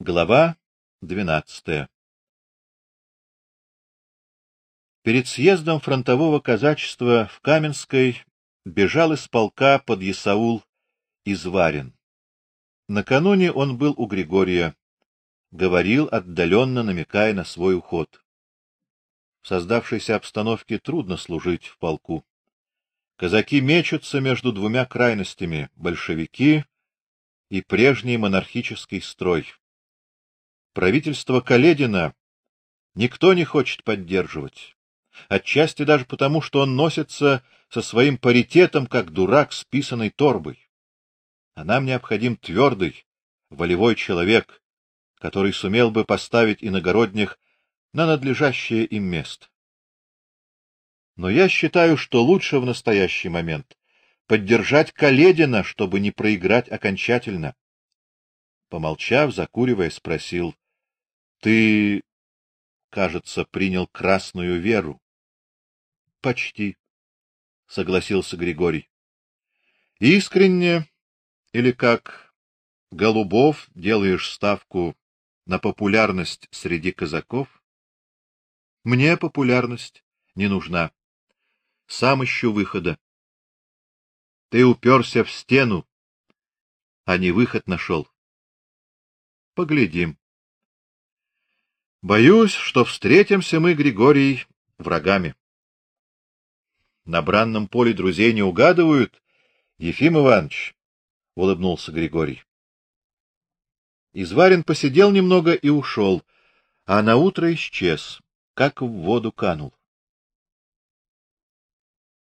Глава двенадцатая. Перед съездом фронтового казачества в Каменской бежал из полка под Исаул из Варин. Накануне он был у Григория, говорил отдаленно, намекая на свой уход. В создавшейся обстановке трудно служить в полку. Казаки мечутся между двумя крайностями большевики и прежний монархический строй. Правительство Каледина никто не хочет поддерживать, отчасти даже потому, что он носится со своим паритетом как дурак с писаной торбой. А нам необходим твердый, волевой человек, который сумел бы поставить иногородних на надлежащее им место. Но я считаю, что лучше в настоящий момент поддержать Каледина, чтобы не проиграть окончательно. Помолчав, закуривая, спросил: ты, кажется, принял красную веру. Почти, согласился Григорий. Искренне или как Голубов делаешь ставку на популярность среди казаков? Мне популярность не нужна. Сам ищу выхода. Ты уперся в стену, а не выход нашел. Поглядим. Боюсь, что встретимся мы, Григорий, врагами. На бранном поле друзей не угадывают, Ефим Иванович, улыбнулся Григорий. Изварин посидел немного и ушел, а на утро исчез, как в воду канул.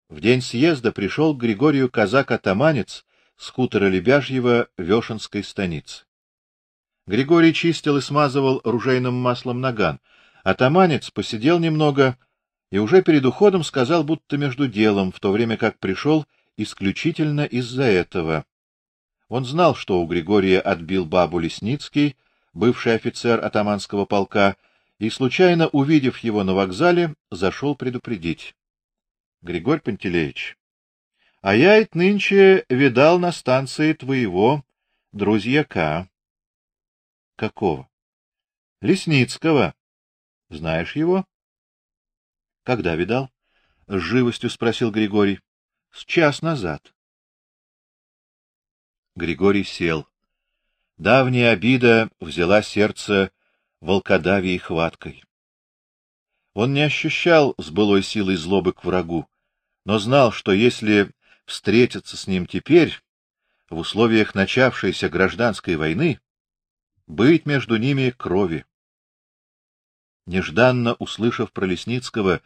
В день съезда пришел к Григорию казак-атаманец с хутора Лебяжьего Вешенской станицы. Григорий чистил и смазывал ружейным маслом наган. Атаманец посидел немного и уже перед уходом сказал, будто между делом, в то время как пришел исключительно из-за этого. Он знал, что у Григория отбил бабу Лесницкий, бывший офицер атаманского полка, и случайно увидев его на вокзале, зашел предупредить. Григорий Пантелеич, а я ведь нынче видал на станции твоего друзьяка. Какого? Лесницкого. Знаешь его? Когда видал? с живостью спросил Григорий. С час назад. Григорий сел. Давняя обида взяла сердце волкодавией хваткой. Он не ощущал с былой силой злобы к врагу, но знал, что если встретиться с ним теперь, в условиях начавшейся гражданской войны, быть между ними крови. Нежданно услышав про Лесницкого,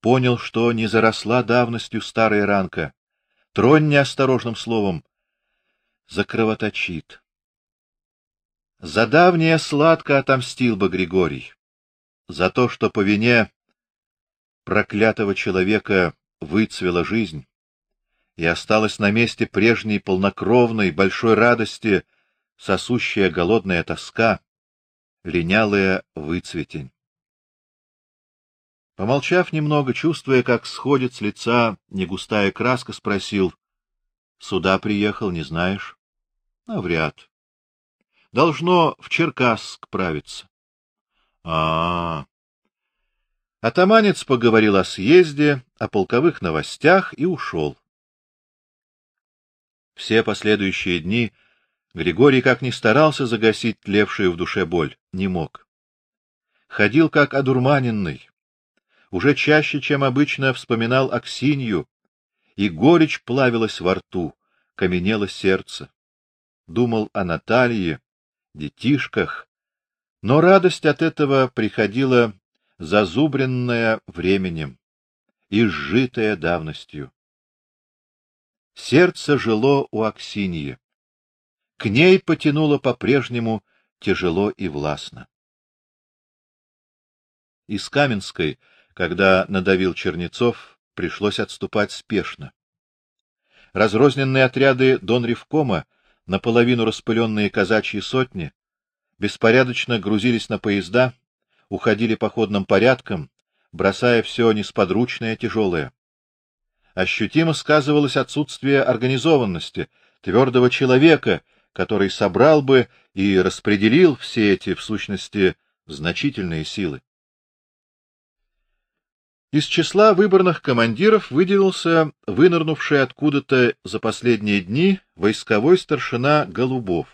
понял, что не заросла давностью старая ранка. Тронь неосторожным словом закровоточит. За давнее сладко отомстил бы Григорий, за то, что по вине проклятого человека выцвела жизнь, и осталась на месте прежней полнокровной большой радости сосущая голодная тоска, линялая выцветень. Помолчав немного, чувствуя, как сходит с лица негустая краска, спросил: "Сюда приехал, не знаешь?" "А вряд. Должно в Черкасск правиться". А, -а. Атаманец поговорил о съезде, о полковых новостях и ушел. Все последующие дни Григорий как ни старался загасить тлевшую в душе боль, не мог. Ходил как одурманенный. Уже чаще, чем обычно, вспоминал Аксинью, и горечь плавилась во рту, каменело сердце. Думал о Наталье, детишках, но радость от этого приходила зазубренная временем и сжитая давностью. Сердце жило у Аксиньи. К ней потянуло по-прежнему тяжело и властно. Из Каменской, когда надавил Чернецов, пришлось отступать спешно. Разрозненные отряды Дон Ревкома, наполовину распыленные казачьи сотни, беспорядочно грузились на поезда, уходили походным порядком, бросая все несподручное тяжелое. Ощутимо сказывалось отсутствие организованности, твердого человека, который собрал бы и распределил все эти, в сущности, значительные силы. Из числа выборных командиров выделился вынырнувший откуда-то за последние дни войсковой старшина Голубов.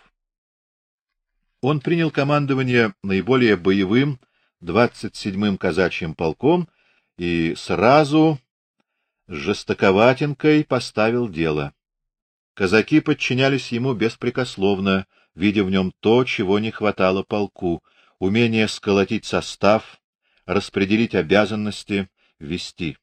Он принял командование наиболее боевым 27-м казачьим полком и сразу с жестоковатенькой поставил дело. Казаки подчинялись ему беспрекословно, видя в нем то, чего не хватало полку умение сколотить состав, распределить обязанности, вести.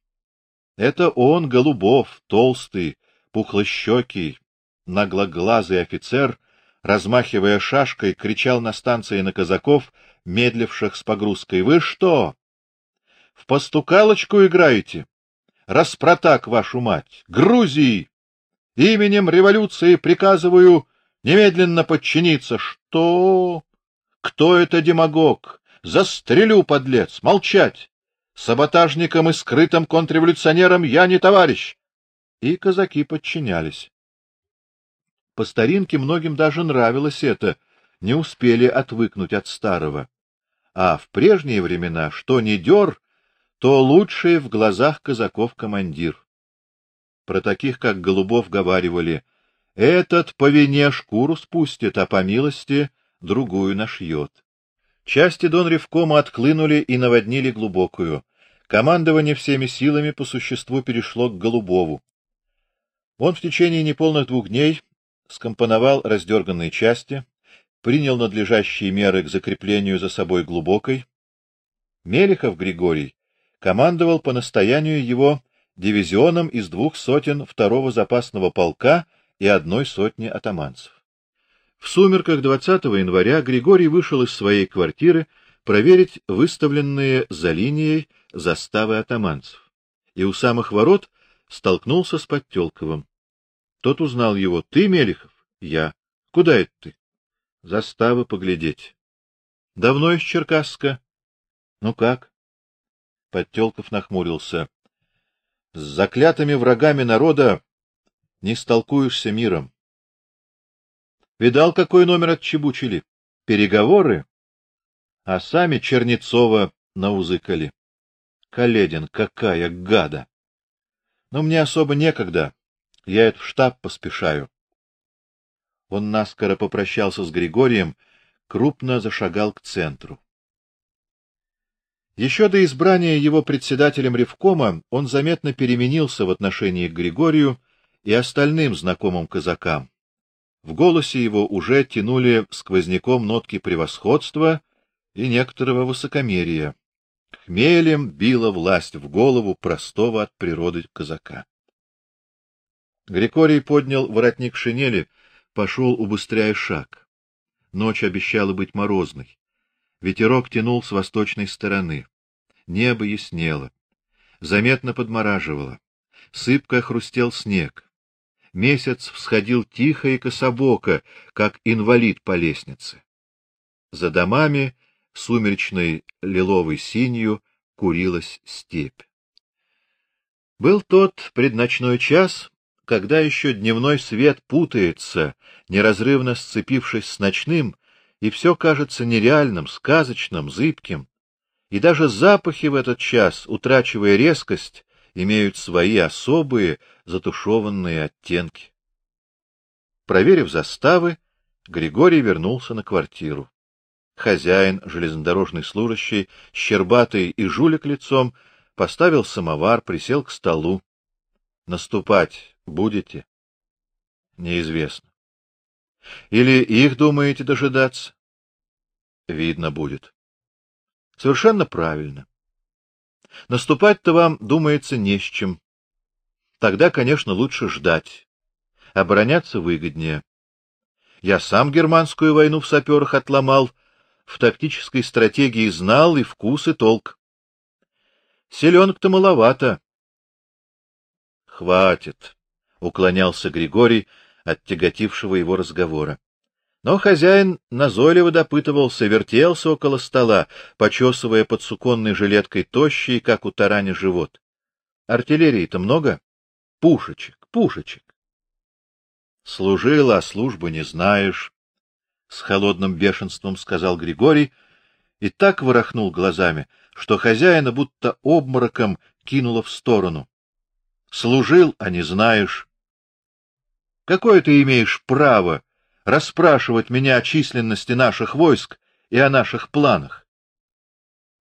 Это он, Голубов, толстый, пухлощекий, наглоглазый офицер, размахивая шашкой, кричал на станции на казаков, медливших с погрузкой: "Вы что? В постукалочку играете? Распротак вашу мать! Грузии! Именем революции приказываю немедленно подчиниться. Что? Кто это демагог? Застрелю, подлец, молчать. Саботажникам и скрытым контрреволюционерам я не товарищ. И казаки подчинялись. По старинке многим даже нравилось это, не успели отвыкнуть от старого. А в прежние времена, что не дёр, то лучший в глазах казаков командир. Про таких, как Голубов, говаривали: "Этот по вине шкуру спустит, а по милости другую нашьет". Части Дон Ревкома отклынули и наводнили глубокую. Командование всеми силами по существу перешло к Голубову. Он в течение неполных двух дней скомпоновал раздерганные части, принял надлежащие меры к закреплению за собой глубокой. Мелехов Григорий командовал по настоянию его дивизионом из двух сотен второго запасного полка и одной сотни атаманцев. В сумерках 20 января Григорий вышел из своей квартиры проверить выставленные за линией заставы атаманцев. И у самых ворот столкнулся с Подтёлковым. Тот узнал его: "Ты Мелихов?" "Я. Куда это ты?" "Заставы поглядеть." "Давно из Черкасска?" "Ну как?" Подтёлков нахмурился. "С заклятыми врагами народа не столкуешься миром. Видал, какой номер отчебучили? Переговоры? А сами Чернецова наузыкали. Каледин, какая гада! Но мне особо некогда. Я это в штаб поспешаю. Он наскоро попрощался с Григорием, крупно зашагал к центру. Еще до избрания его председателем ревкома он заметно переменился в отношении к Григорию и остальным знакомым казакам. В голосе его уже тянули сквозняком нотки превосходства и некоторого высокомерия. Хмелем била власть в голову простого от природы казака. Григорий поднял воротник шинели, пошел, убыстряя шаг. Ночь обещала быть морозной. Ветерок тянул с восточной стороны. Небо яснело. Заметно подмораживало. Сыпко хрустел снег. Месяц всходил тихо и кособоко, как инвалид по лестнице. За домами сумеречной лиловой синью курилась степь. Был тот предночной час, когда еще дневной свет путается, неразрывно сцепившись с ночным, и все кажется нереальным, сказочным, зыбким, и даже запахи в этот час, утрачивая резкость, имеют свои особые затушеванные оттенки. Проверив заставы, Григорий вернулся на квартиру. Хозяин, железнодорожный служащий, щербатый и жулик лицом, поставил самовар, присел к столу. Наступать будете? Неизвестно. Или их думаете дожидаться? Видно будет. Совершенно правильно. Наступать-то вам, думается, не с чем. Тогда, конечно, лучше ждать. Обороняться выгоднее. Я сам германскую войну в саперах отломал, в тактической стратегии знал и вкус, и толк. Селенок-то маловато. Хватит, уклонялся Григорий от тяготившего его разговора. Но хозяин назойливо допытывался, вертелся около стола, почесывая под суконной жилеткой тощий, как у тарани, живот. Артиллерии-то много? Пушечек, пушечек. Служил, а службы не знаешь, с холодным бешенством сказал Григорий и так ворохнул глазами, что хозяина будто обмороком кинуло в сторону. Служил, а не знаешь. Какое ты имеешь право расспрашивать меня о численности наших войск и о наших планах?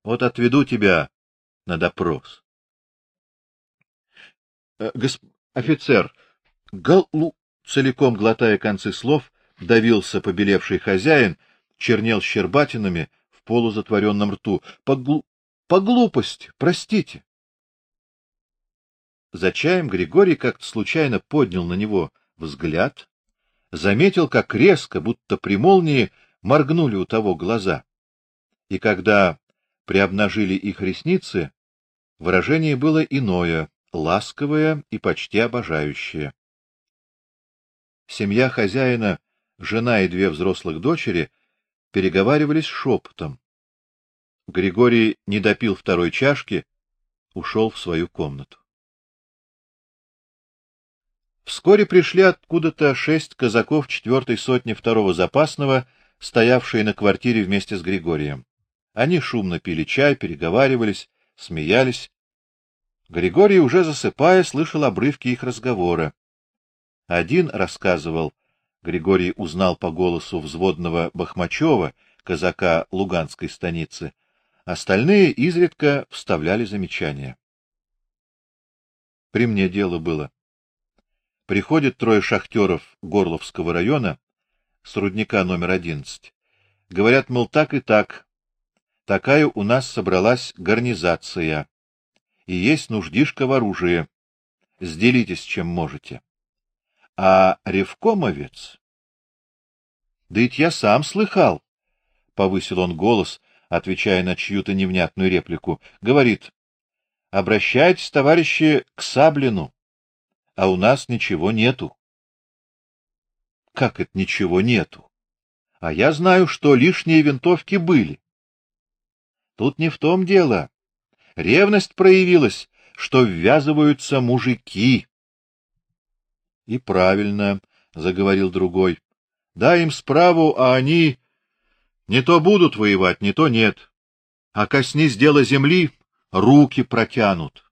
Вот отведу тебя на допрос. Э, госп... офицер, Галу, целиком глотая концы слов, давился побелевший хозяин, чернел щербатинами в полузатворенном рту. По, глу... по глупости, простите. За чаем Григорий как-то случайно поднял на него взгляд, заметил, как резко, будто при молнии, моргнули у того глаза. И когда приобнажили их ресницы, выражение было иное, ласковое и почти обожающее. Семья хозяина, жена и две взрослых дочери переговаривались шепотом. Григорий не допил второй чашки, ушел в свою комнату. Вскоре пришли откуда-то шесть казаков четвертой сотни второго запасного, стоявшие на квартире вместе с Григорием. Они шумно пили чай, переговаривались, смеялись. Григорий, уже засыпая, слышал обрывки их разговора. Один рассказывал, Григорий узнал по голосу взводного Бахмачева, казака Луганской станицы, остальные изредка вставляли замечания. При мне дело было. Приходят трое шахтеров Горловского района с рудника номер одиннадцать. Говорят, мол, так и так. Такая у нас собралась гарнизация. И есть нуждишка в оружии. Сделитесь, чем можете. А Ревкомовец... Да ведь я сам слыхал, — повысил он голос, отвечая на чью-то невнятную реплику, — говорит, — обращайтесь, товарищи, к Саблину а у нас ничего нету. Как это ничего нету? А я знаю, что лишние винтовки были. Тут не в том дело. Ревность проявилась, что ввязываются мужики. И правильно, заговорил другой. Дай им справу, а они не то будут воевать, не то нет. А коснись дела земли, руки протянут.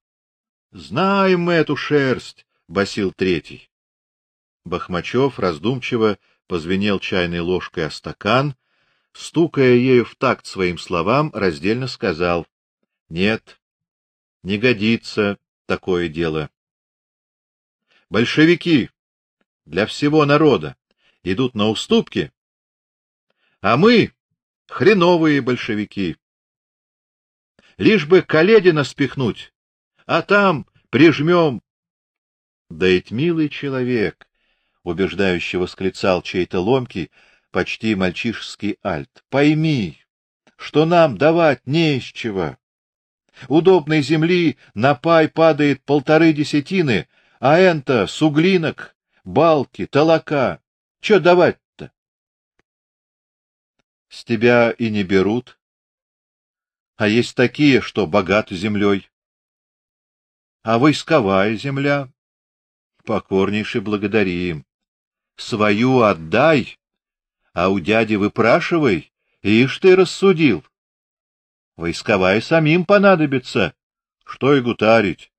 Знаем мы эту шерсть, басил третий. Бахмачев раздумчиво позвенел чайной ложкой о стакан, стукая ею в такт своим словам, раздельно сказал: "Нет, не годится такое дело. Большевики для всего народа идут на уступки, а мы хреновые большевики. Лишь бы Каледина спихнуть, а там прижмем да ведь милый человек, убеждающе восклицал чей-то ломкий, почти мальчишеский альт. Пойми, что нам давать не из чего. Удобной земли на пай падает полторы десятины, а энто суглинок, балки, толока. Что давать-то? С тебя и не берут. А есть такие, что богаты землей. А войсковая земля покорнейше благодарим. Свою отдай, а у дяди выпрашивай, ишь ты рассудил. Войсковая самим понадобится. Что и гутарить.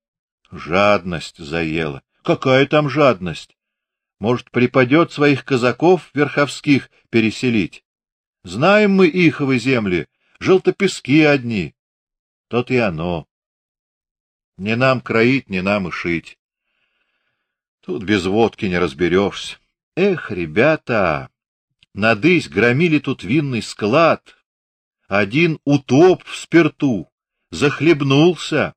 Жадность заела. Какая там жадность? Может, припадет своих казаков верховских переселить? Знаем мы иховы земли, желтопески одни. Тот и оно. Не нам кроить, не нам и шить. Тут без водки не разберешься. Эх, ребята, надысь громили тут винный склад. Один утоп в спирту, захлебнулся.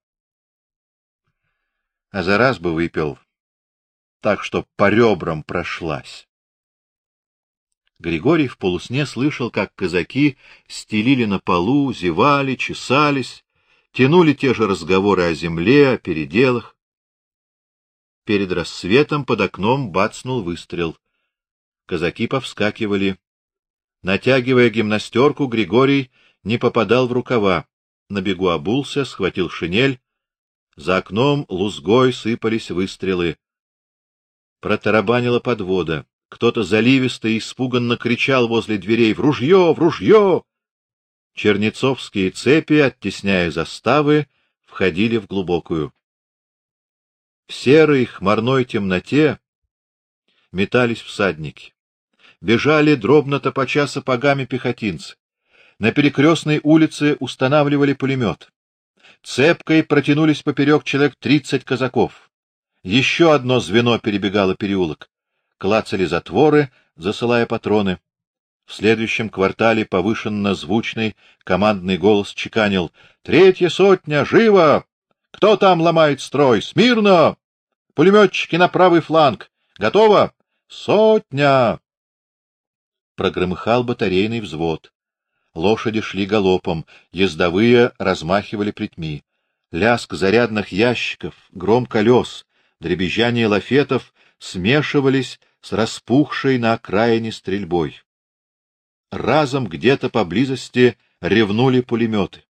А за раз бы выпил, так что по ребрам прошлась. Григорий в полусне слышал, как казаки стелили на полу, зевали, чесались, тянули те же разговоры о земле, о переделах. Перед рассветом под окном бацнул выстрел. Казаки повскакивали. Натягивая гимнастерку, Григорий не попадал в рукава. На бегу обулся, схватил шинель. За окном лузгой сыпались выстрелы. Протарабанила подвода. Кто-то заливисто и испуганно кричал возле дверей: "В ружье, в ружье!" Чернецовские цепи, оттесняя заставы, входили в глубокую. В серой хмарной темноте метались всадники. Бежали дробно топача сапогами пехотинцы. На перекрестной улице устанавливали пулемет. Цепкой протянулись поперек человек тридцать казаков. Еще одно звено перебегало переулок. Клацали затворы, засылая патроны. В следующем квартале повышенно звучный командный голос чеканил: "Третья сотня, живо! Кто там ломает строй? Смирно! Пулеметчики на правый фланг! Готово! Сотня!" Прогромыхал батарейный взвод. Лошади шли галопом, ездовые размахивали плетьми. Лязг зарядных ящиков, гром колес, дребезжание лафетов смешивались с распухшей на окраине стрельбой разом где-то поблизости ревнули пулеметы.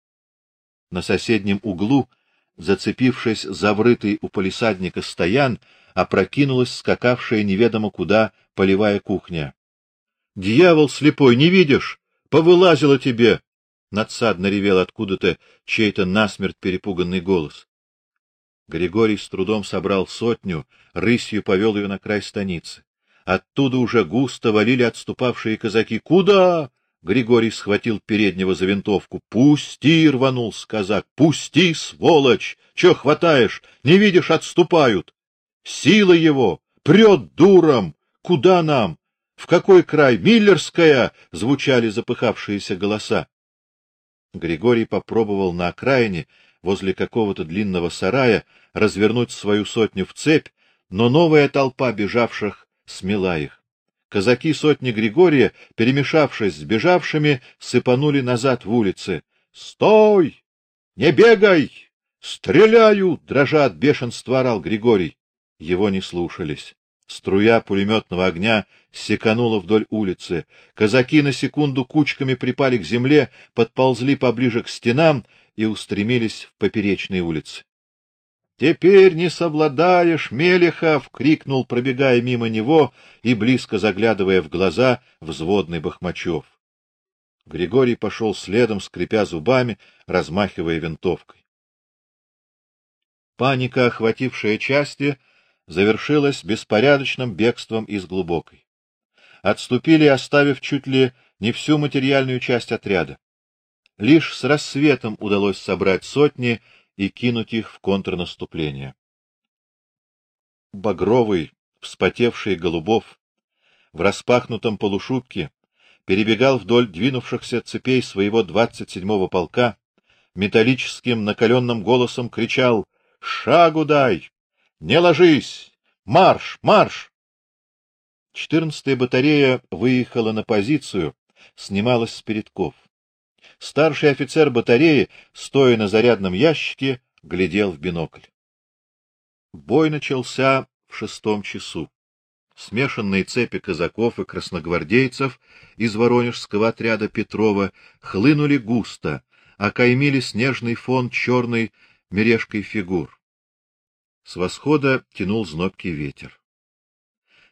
На соседнем углу, зацепившись за врытый у полисадника стоян, опрокинулась скакавшая неведомо куда полевая кухня. Дьявол слепой, не видишь? Повылазило тебе, надсадно ревел откуда-то чей-то насмерть перепуганный голос. Григорий с трудом собрал сотню, рысью повел ее на край станицы. Оттуда уже густо валили отступавшие казаки. Куда? Григорий схватил переднего за винтовку. Пусти, рванул казак. Пусти, сволочь! Че хватаешь? Не видишь, отступают. Сила его прет дуром. Куда нам? В какой край? Миллерская, звучали запыхавшиеся голоса. Григорий попробовал на окраине, возле какого-то длинного сарая, развернуть свою сотню в цепь, но новая толпа бежавших смела их. Казаки сотни Григория, перемешавшись с бежавшими, сыпанули назад в улицы. "Стой! Не бегай! Стреляю!" дрожа от бешенства орал Григорий. Его не слушались. Струя пулеметного огня секанула вдоль улицы. Казаки на секунду кучками припали к земле, подползли поближе к стенам и устремились в поперечные улицы. Теперь не совладаешь, Мелехов, крикнул, пробегая мимо него и близко заглядывая в глаза взводный Бахмачев. Григорий пошел следом, скрипя зубами, размахивая винтовкой. Паника, охватившая части, завершилась беспорядочным бегством из глубокой. Отступили, оставив чуть ли не всю материальную часть отряда. Лишь с рассветом удалось собрать сотни и кинуть их в контрнаступление. Багровый, вспотевший Голубов в распахнутом полушубке перебегал вдоль двинувшихся цепей своего двадцать седьмого полка, металлическим накаленным голосом кричал: "Шагу дай! Не ложись! Марш, марш!" Четырнадцатая батарея выехала на позицию, снималась с передков. Старший офицер батареи, стоя на зарядном ящике, глядел в бинокль. Бой начался в шестом часу. Смешанные цепи казаков и красногвардейцев из воронежского отряда Петрова хлынули густо, окаймили снежный фон черной мережкой фигур. С восхода тянул знобкий ветер.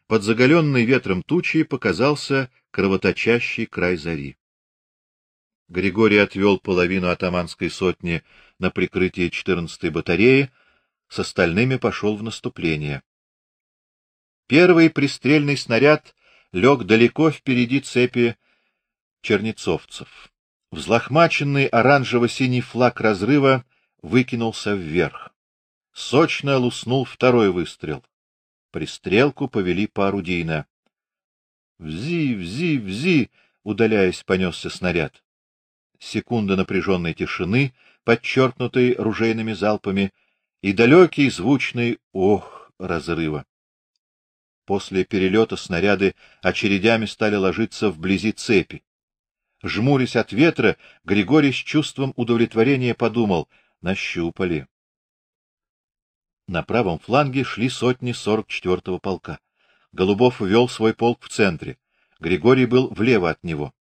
Под заголенной ветром тучей показался кровоточащий край зари. Григорий отвел половину атаманской сотни на прикрытие 14-й батареи, с остальными пошел в наступление. Первый пристрельный снаряд лег далеко впереди цепи чернецовцев. Взлохмаченный оранжево-синий флаг разрыва выкинулся вверх. Сочно луснул второй выстрел. Пристрелку повели по-орудийно. Взи, взи, взи, удаляясь, понесся снаряд секунда напряженной тишины, подчеркнутой ружейными залпами, и далекий звучный ох разрыва. После перелета снаряды очередями стали ложиться вблизи цепи. Жмурясь от ветра, Григорий с чувством удовлетворения подумал: нащупали. На правом фланге шли сотни сорок четвертого полка. Голубов вел свой полк в центре. Григорий был влево от него.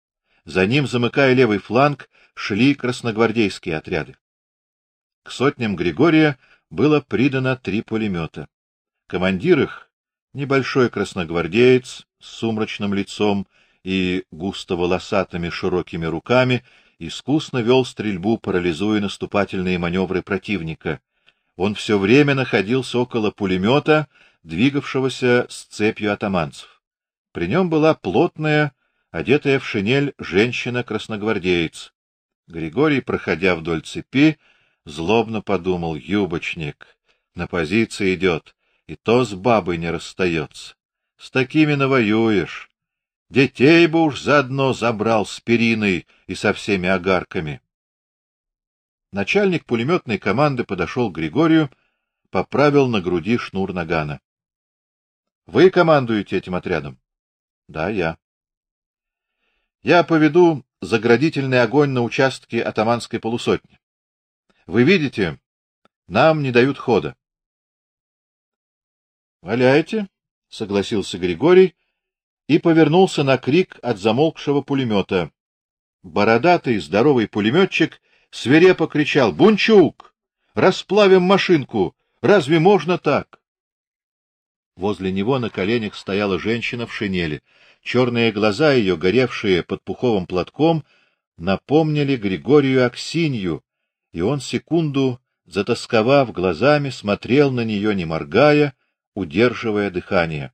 За ним, замыкая левый фланг, шли красногвардейские отряды. К сотням Григория было придано три пулемета. Командир их, Небольшой красногвардеец с сумрачным лицом и густо волосатыми широкими руками искусно вел стрельбу, парализуя наступательные маневры противника. Он все время находился около пулемета, двигавшегося с цепью атаманцев. При нем была плотная, одетая в шинель женщина-красногвардеец. Григорий, проходя вдоль цепи, злобно подумал: "Юбочник на позиции идет, и то с бабой не расстается. С такими навоюешь. Детей бы уж заодно забрал с периной и со всеми огарками". Начальник пулеметной команды подошел к Григорию, поправил на груди шнур нагана. Вы командуете этим отрядом? Да, я. Я поведу заградительный огонь на участке атаманской полусотни. Вы видите, нам не дают хода. Валяйте, согласился Григорий и повернулся на крик от замолкшего пулемета. Бородатый здоровый пулеметчик свирепо кричал: "Бунчук, расплавим машинку! Разве можно так?" Возле него на коленях стояла женщина в шинели. Черные глаза ее, горевшие под пуховым платком, напомнили Григорию Аксинью, и он секунду, затасковав глазами, смотрел на нее, не моргая, удерживая дыхание.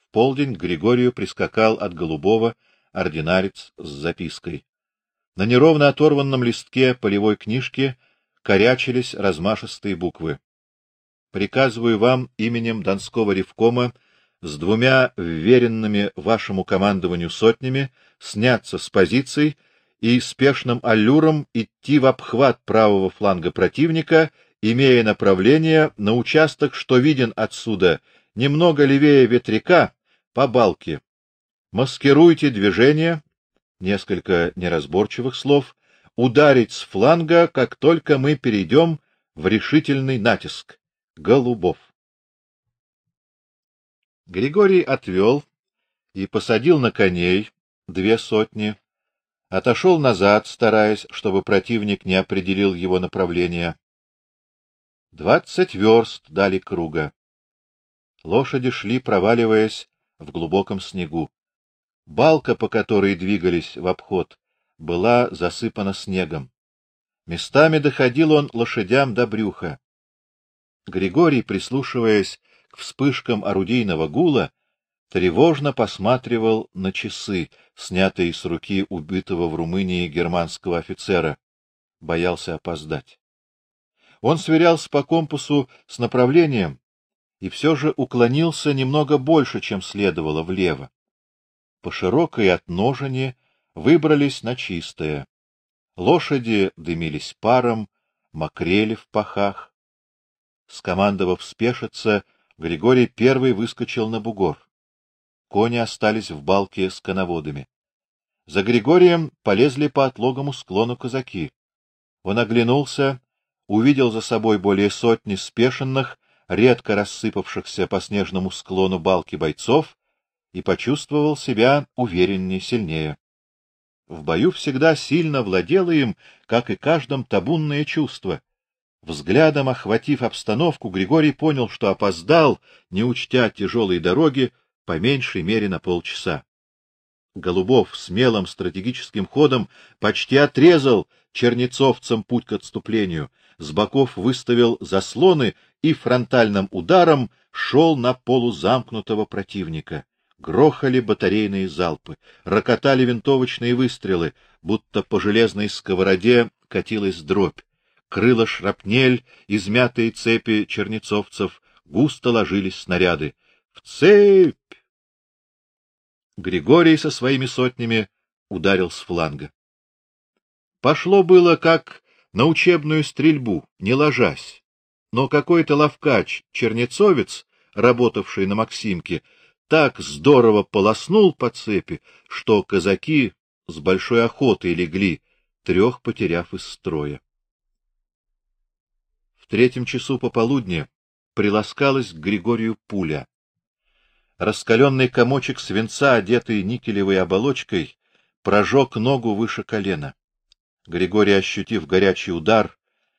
В полдень к Григорию прискакал от Голубого ординарец с запиской. На неровно оторванном листке полевой книжки корячились размашистые буквы. Приказываю вам именем Донского ревкома с двумя вверенными вашему командованию сотнями сняться с позиций и спешным аллюром идти в обхват правого фланга противника, имея направление на участок, что виден отсюда, немного левее ветряка, по балке. Маскируйте движение, несколько неразборчивых слов, ударить с фланга, как только мы перейдем в решительный натиск. Голубов. Григорий отвел и посадил на коней две сотни, отошел назад, стараясь, чтобы противник не определил его направление. Двадцать верст дали круга. Лошади шли, проваливаясь в глубоком снегу. Балка, по которой двигались в обход, была засыпана снегом. Местами доходил он лошадям до брюха. Григорий, прислушиваясь вспышкам орудийного гула, тревожно посматривал на часы, снятые с руки убитого в Румынии германского офицера, боялся опоздать. Он сверялся по компасу с направлением и все же уклонился немного больше, чем следовало влево. По широкой отножине выбрались на чистое. Лошади дымились паром, мокрели в пахах. Скомандовав спешиться, Григорий первый выскочил на бугор. Кони остались в балке с коноводами. За Григорием полезли по отлогому склону казаки. Он оглянулся, увидел за собой более сотни спешенных, редко рассыпавшихся по снежному склону балки бойцов и почувствовал себя увереннее, сильнее. В бою всегда сильно владело им, как и каждым табунное чувство. Взглядом охватив обстановку, Григорий понял, что опоздал, не учтя тяжелой дороги, по меньшей мере на полчаса. Голубов смелым стратегическим ходом почти отрезал чернецовцам путь к отступлению, с боков выставил заслоны и фронтальным ударом шел на полузамкнутого противника. Грохали батарейные залпы, рокотали винтовочные выстрелы, будто по железной сковороде катилась дробь крыла шрапнель, измятые цепи чернецовцев, густо ложились снаряды. В цепь! Григорий со своими сотнями ударил с фланга. Пошло было как на учебную стрельбу, не ложась. Но какой-то ловкач, чернецовец, работавший на Максимке, так здорово полоснул по цепи, что казаки с большой охотой легли, трех потеряв из строя. В третьем часу пополудни приласкалась к Григорию пуля. Раскаленный комочек свинца, одетый никелевой оболочкой, прожег ногу выше колена. Григорий, ощутив горячий удар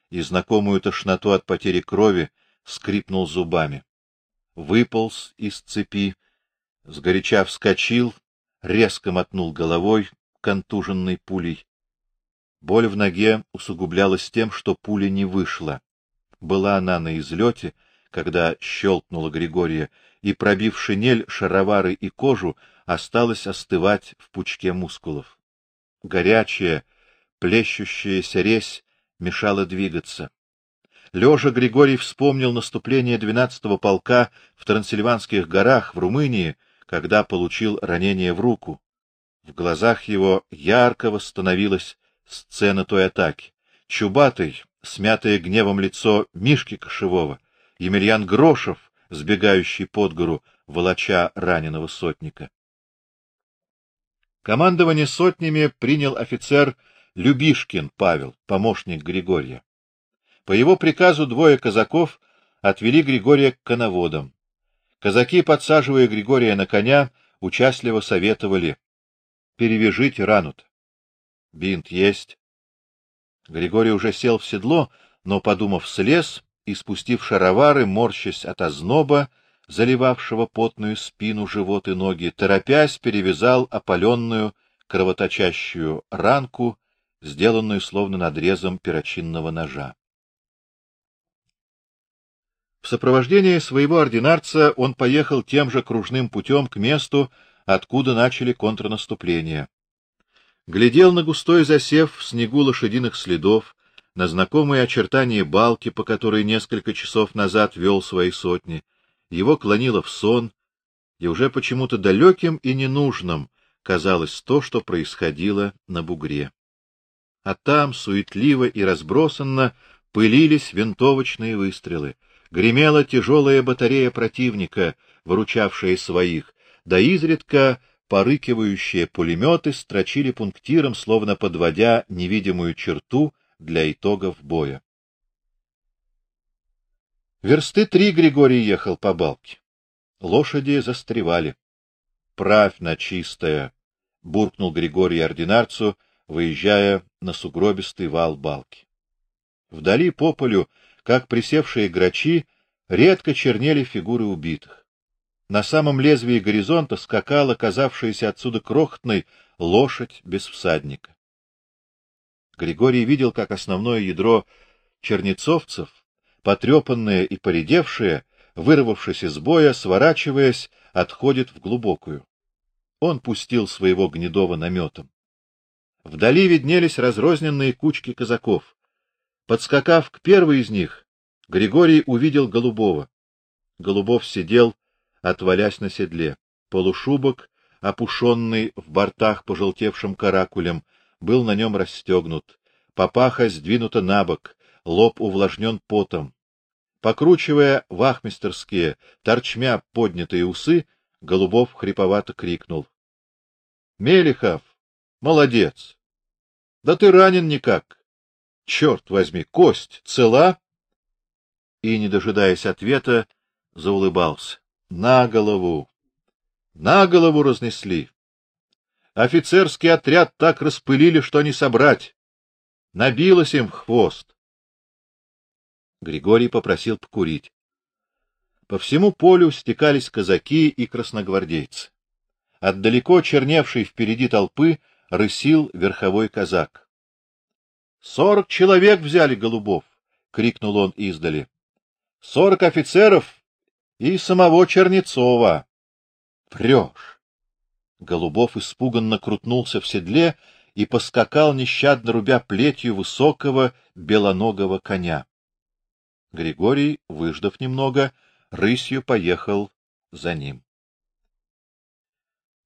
и знакомую тошноту от потери крови, скрипнул зубами. выполз из цепи, сгоряча вскочил, резко мотнул головой, контуженной пулей. Боль в ноге усугублялась тем, что пуля не вышла. Была она на излете, когда щелкнула Григория, и, пробив шинель, шаровары и кожу, осталась остывать в пучке мускулов. Горячая, плещущаяся резь мешала двигаться. Лежа Григорий вспомнил наступление двенадцатого полка в Трансильванских горах в Румынии, когда получил ранение в руку. В глазах его ярко восстановилась сцена той атаки. Чубатый, смятое гневом лицо Мишки Кошевого, Емельян Грошев, сбегающий под гору, волоча раненого сотника. Командование сотнями принял офицер Любишкин Павел, помощник Григория. По его приказу двое казаков отвели Григория к коноводам. Казаки, подсаживая Григория на коня, участливо советовали: "Перевяжите рану-то. Бинт есть". Григорий уже сел в седло, но, подумав, слез и, спустив шаровары, морщась от озноба, заливавшего потную спину, живот и ноги, торопясь перевязал опаленную, кровоточащую ранку, сделанную словно надрезом перочинного ножа. В сопровождении своего ординарца он поехал тем же кружным путем к месту, откуда начали контрнаступление. Глядел на густой засев в снегу лошадиных следов, на знакомые очертания балки, по которой несколько часов назад вел свои сотни. Его клонило в сон, и уже почему-то далеким и ненужным казалось то, что происходило на бугре. А там суетливо и разбросанно пылились винтовочные выстрелы гремела тяжелая батарея противника, выручавшая своих, да изредка порыкивающие пулеметы строчили пунктиром, словно подводя невидимую черту для итогов боя. Версты три Григорий ехал по балке. Лошади застревали. Правь на чистое, буркнул Григорий ординарцу, выезжая на сугробистый вал балки. Вдали по полю как присевшие грачи, редко чернели фигуры убитых. На самом лезвии горизонта скакала казавшаяся отсюда крохотной лошадь без всадника. Григорий видел, как основное ядро чернецовцев, потрепанное и поредевшее, вырвавшись из боя, сворачиваясь, отходит в глубокую. Он пустил своего гнедого наметом. Вдали виднелись разрозненные кучки казаков. Подскакав к первой из них, Григорий увидел Голубова. Голубов сидел, отвалясь на седле. Полушубок, опушенный в бортах пожелтевшим каракулем, был на нем расстегнут. Папаха сдвинута набок, лоб увлажнен потом. Покручивая вахмистерские, торчмя поднятые усы, Голубов хрипловато крикнул: "Мелихов, молодец! Да ты ранен никак. Черт возьми, кость цела? И, не дожидаясь ответа, заулыбался. На голову. На голову разнесли. Офицерский отряд так распылили, что не собрать. Набилось им в хвост. Григорий попросил покурить. По всему полю стекались казаки и красногвардейцы. Отдалеко черневший впереди толпы рысил верховой казак. Сорок человек взяли голубов, крикнул он издали. Сорок офицеров и самого Чернецова. Врешь. Голубов испуганно крутнулся в седле и поскакал нещадно рубя плетью высокого белоногого коня. Григорий, выждав немного, рысью поехал за ним.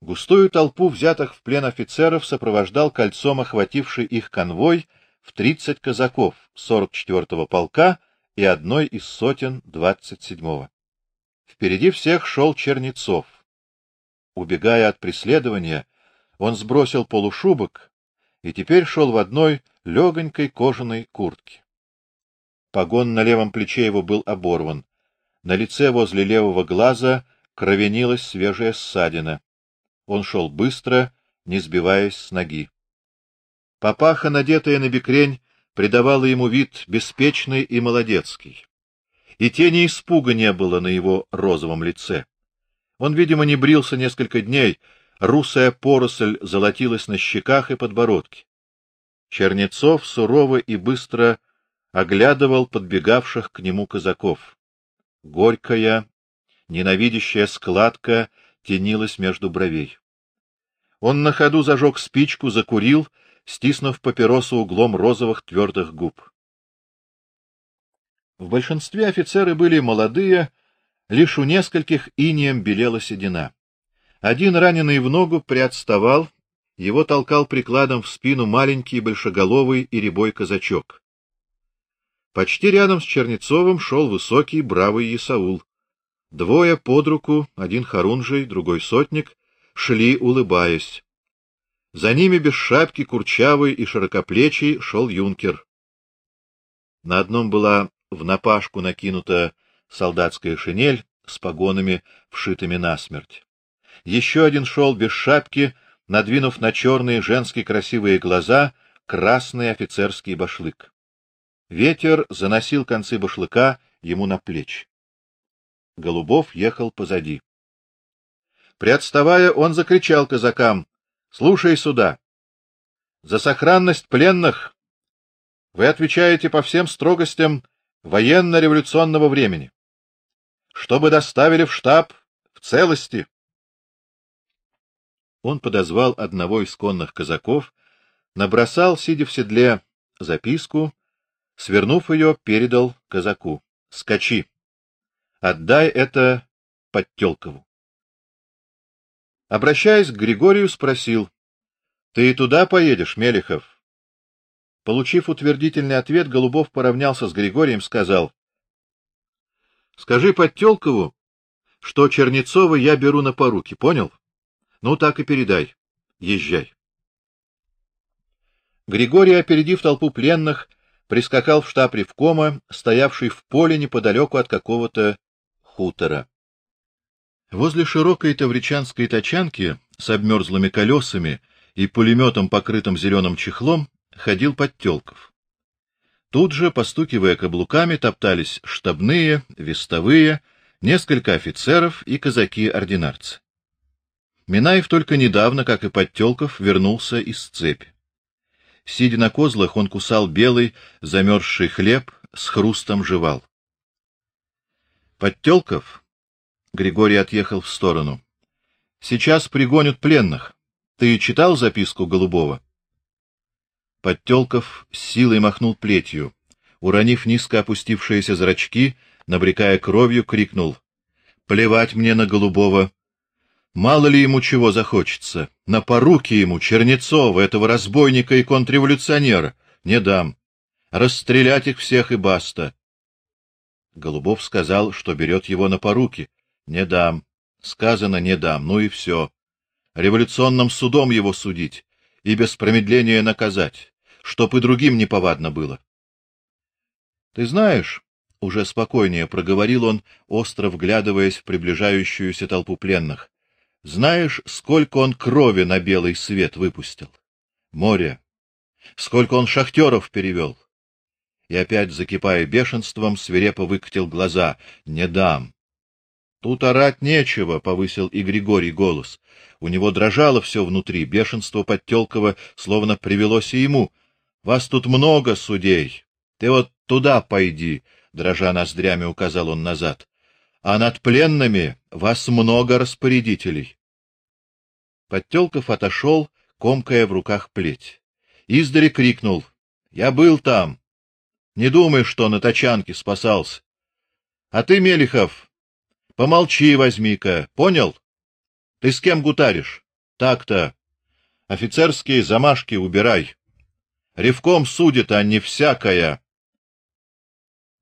Густую толпу взятых в плен офицеров сопровождал кольцом охвативший их конвой в тридцать казаков 44-го полка и одной из сотен 27-го. Впереди всех шел Чернецов. Убегая от преследования, он сбросил полушубок и теперь шел в одной легонькой кожаной куртке. Погон на левом плече его был оборван. На лице возле левого глаза кровенилась свежая ссадина. Он шел быстро, не сбиваясь с ноги. Папаха, надетая на бекрень, придавала ему вид беспечный и молодецкий. И тени испуга не было на его розовом лице. Он, видимо, не брился несколько дней, русая поросль золотилась на щеках и подбородке. Чернецов сурово и быстро оглядывал подбегавших к нему казаков. Горькая, ненавидящая складка тенилась между бровей. Он на ходу зажег спичку, закурил, стиснув папиросу углом розовых твердых губ. В большинстве офицеры были молодые, лишь у нескольких инеем белела седина. Один раненый в ногу приотставал, его толкал прикладом в спину маленький большеголовый и рябой казачок. Почти рядом с Чернецовым шел высокий бравый Исаул. Двое под руку, один хорунжий, другой сотник, шли, улыбаясь. За ними без шапки, курчавый и широкоплечий шел юнкер. На одном была в напашку накинута солдатская шинель с погонами, вшитыми насмерть. Еще один шел без шапки, надвинув на черные женские красивые глаза красный офицерский башлык. Ветер заносил концы башлыка ему на плечи. Голубов ехал позади. Приотставая, он закричал казакам: "Слушай сюда! За сохранность пленных вы отвечаете по всем строгостям военно-революционного времени, чтобы доставили в штаб в целости. Он подозвал одного из конных казаков, набросал, сидя в седле, записку, свернув ее, передал казаку: "Скачи. Отдай это Подтёлкову". Обращаясь к Григорию, спросил: "Ты туда поедешь, Мелихов?" Получив утвердительный ответ, Голубов поравнялся с Григорием, сказал: "Скажи Подтёлкову, что Чернецова я беру на поруки, понял? Ну так и передай. Езжай". Григорий, опередив толпу пленных, прискакал в штаб ревкома, стоявший в поле неподалеку от какого-то хутора. Возле широкой тавричанской тачанки с обмерзлыми колесами и пулеметом, покрытым зеленым чехлом, ходил Подтёлков. Тут же, постукивая каблуками, топтались штабные, вестовые, несколько офицеров и казаки-ординарцы. Минаев только недавно, как и Подтёлков, вернулся из цепи. Сидя на козлах, он кусал белый, замерзший хлеб, с хрустом жевал. Подтёлков Григорий отъехал в сторону. Сейчас пригонят пленных. Ты читал записку Голубова? Подтёлков с силой махнул плетью, уронив низко опустившиеся зрачки, набрекая кровью, крикнул: "Плевать мне на голубого! Мало ли ему чего захочется, на поруки ему Чернецова, этого разбойника и контрреволюционера, не дам. Расстрелять их всех и баста". Голубов сказал, что берет его на поруки. Не дам. Сказано не дам. Ну и все. Революционным судом его судить и без промедления наказать чтоб и другим не повадно было. Ты знаешь, уже спокойнее проговорил он, остро вглядываясь в приближающуюся толпу пленных. Знаешь, сколько он крови на белый свет выпустил? Море. Сколько он шахтеров перевел? И опять закипая бешенством, свирепо выкатил глаза: "Не дам". Тут орать нечего, повысил и Григорий голос. У него дрожало все внутри, бешенство Подтёлкова словно привелось и ему. Вас тут много, судей. Ты вот туда пойди, дрожа ноздрями указал он назад. А над пленными вас много распорядителей. Подтёлков отошел, комкая в руках плеть. Издали крикнул: "Я был там. Не думай, что на тачанке спасался. А ты, Мелихов, помолчи, возьми-ка, понял? Ты с кем гутаришь? Так-то. Офицерские замашки убирай. Ревком судит, а не всякая.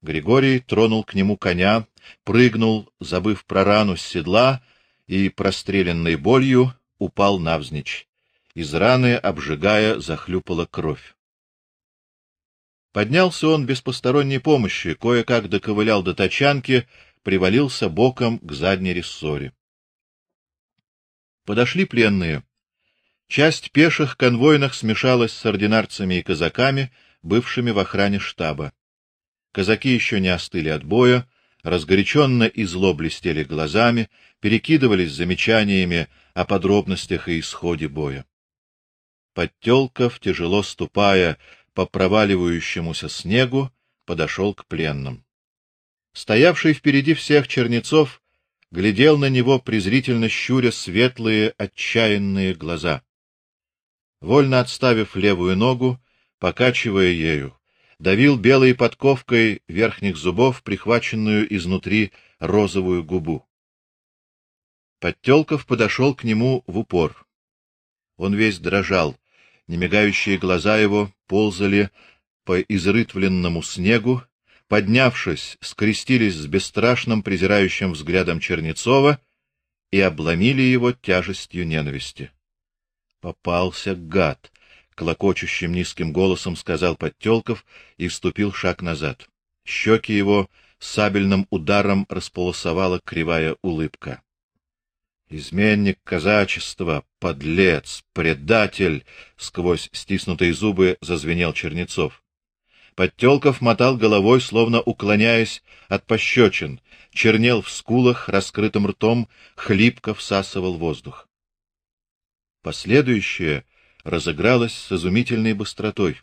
Григорий тронул к нему коня, прыгнул, забыв про рану с седла, и простреленной болью упал навзничь. Из раны, обжигая, захлюпала кровь. Поднялся он без посторонней помощи, кое-как доковылял до тачанки, привалился боком к задней рессоре. Подошли пленные. Часть пеших конвойных смешалась с ординарцами и казаками, бывшими в охране штаба. Казаки еще не остыли от боя, разгоряченно и зло блестели глазами, перекидывались замечаниями о подробностях и исходе боя. Подтёлков, тяжело ступая по проваливающемуся снегу, подошел к пленным. Стоявший впереди всех Чернецов глядел на него презрительно щуря светлые отчаянные глаза. Вольно отставив левую ногу, покачивая ею, давил белой подковкой верхних зубов прихваченную изнутри розовую губу. Подтёлков подошел к нему в упор. Он весь дрожал, немигающие глаза его ползали по изрытвленному снегу, поднявшись, скрестились с бесстрашным презирающим взглядом Чернецова и обломили его тяжестью ненависти. Попался гад, клокочущим низким голосом сказал Подтёлков и вступил шаг назад. Щеки его сабельным ударом располосовала кривая улыбка. Изменник казачества, подлец, предатель, сквозь стиснутые зубы зазвенел Чернецов. Подтёлков мотал головой, словно уклоняясь от пощечин, чернел в скулах, раскрытым ртом хлипко всасывал воздух. Последующее разыгралось с изумительной быстротой.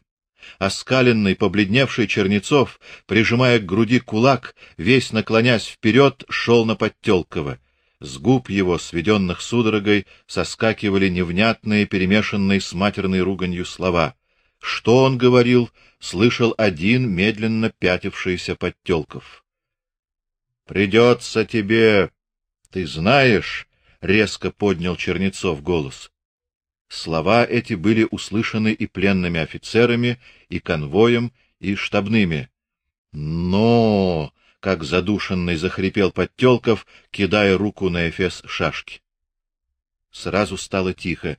Оскаленный, побледневший Чернецов, прижимая к груди кулак, весь наклонясь вперед, шел на Подтёлкова. С губ его, сведенных судорогой, соскакивали невнятные, перемешанные с матерной руганью слова. Что он говорил, слышал один медленно пятившийся Подтёлков. Придется тебе, ты знаешь, резко поднял Чернецов голос. Слова эти были услышаны и пленными офицерами, и конвоем, и штабными. Но, как задушенный захрипел Подтёлков, кидая руку на эфес шашки. Сразу стало тихо.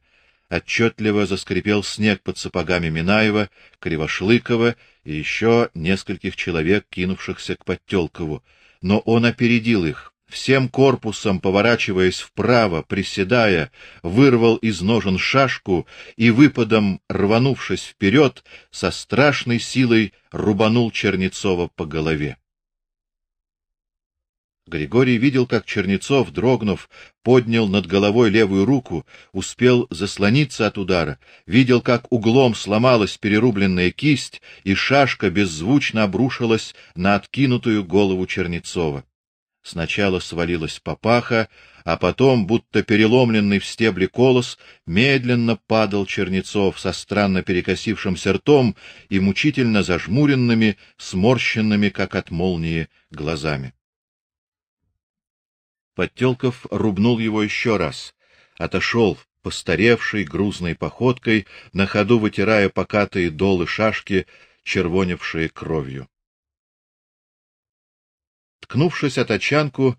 Отчетливо заскрипел снег под сапогами Минаева, Кривошлыкова и еще нескольких человек, кинувшихся к Подтёлкову, но он опередил их всем корпусом поворачиваясь вправо, приседая, вырвал из ножен шашку и выпадом рванувшись вперед, со страшной силой рубанул Чернецова по голове. Григорий видел, как Чернецов, дрогнув, поднял над головой левую руку, успел заслониться от удара, видел, как углом сломалась перерубленная кисть, и шашка беззвучно обрушилась на откинутую голову Чернецова. Сначала свалилась папаха, а потом, будто переломленный в стебле колос, медленно падал Чернецов со странно перекосившимся ртом и мучительно зажмуренными, сморщенными, как от молнии, глазами. Подтёлков рубнул его еще раз, отошел, постаревший грузной походкой, на ходу вытирая покатые долы шашки, червоневшие кровью. Ткнувшись от очанку,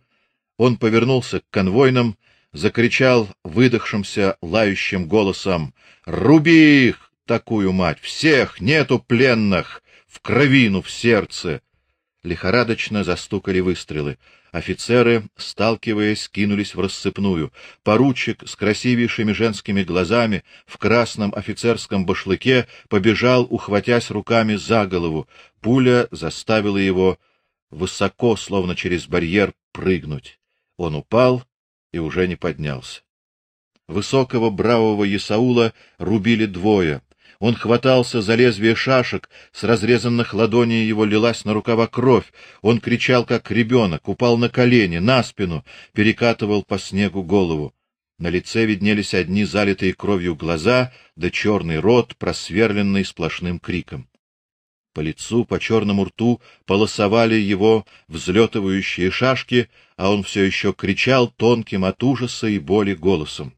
он повернулся к конвойным, закричал выдохшимся лающим голосом: "Руби их, такую мать, всех, нету пленных, в кровину в сердце!" Лихорадочно застукали выстрелы. Офицеры, сталкиваясь, кинулись в рассыпную. Поручик с красивейшими женскими глазами в красном офицерском башлыке побежал, ухватясь руками за голову. Пуля заставила его высоко, словно через барьер, прыгнуть. Он упал и уже не поднялся. Высокого бравого Исаула рубили двое. Он хватался за лезвие шашек, с разрезанных ладоней его лилась на рукава кровь. Он кричал как ребенок, упал на колени, на спину, перекатывал по снегу голову. На лице виднелись одни залитые кровью глаза, да черный рот, просверленный сплошным криком. По лицу, по черному рту полосовали его взлетывающие шашки, а он все еще кричал тонким от ужаса и боли голосом.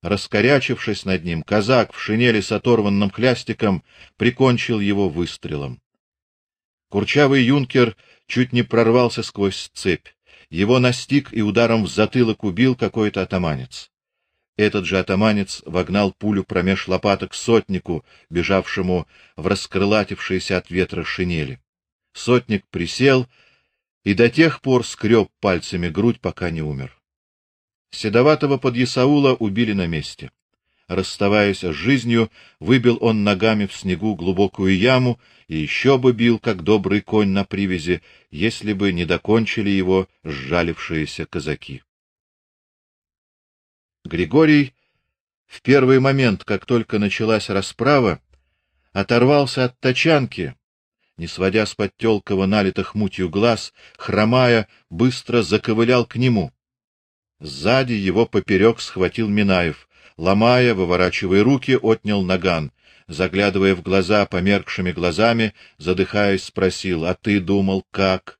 Раскорячившись над ним, казак в шинели с оторванным хлястиком прикончил его выстрелом. Курчавый юнкер чуть не прорвался сквозь цепь. Его настиг и ударом в затылок убил какой-то атаманец. Этот же атаманец вогнал пулю промеж лопаток сотнику, бежавшему в раскрылатившейся от ветра шинели. Сотник присел и до тех пор скреб пальцами грудь, пока не умер. Седоватого подъясаула убили на месте. расставаясь с жизнью, выбил он ногами в снегу глубокую яму и еще бы бил, как добрый конь на привязи, если бы не докончили его сжалившиеся казаки. Григорий в первый момент, как только началась расправа, оторвался от тачанки, не сводя с Подтёлкова налитых мутью глаз, хромая, быстро заковылял к нему. Сзади его поперек схватил Минаев, ломая, выворачивая руки, отнял наган, заглядывая в глаза померкшими глазами, задыхаясь, спросил: "А ты думал как?"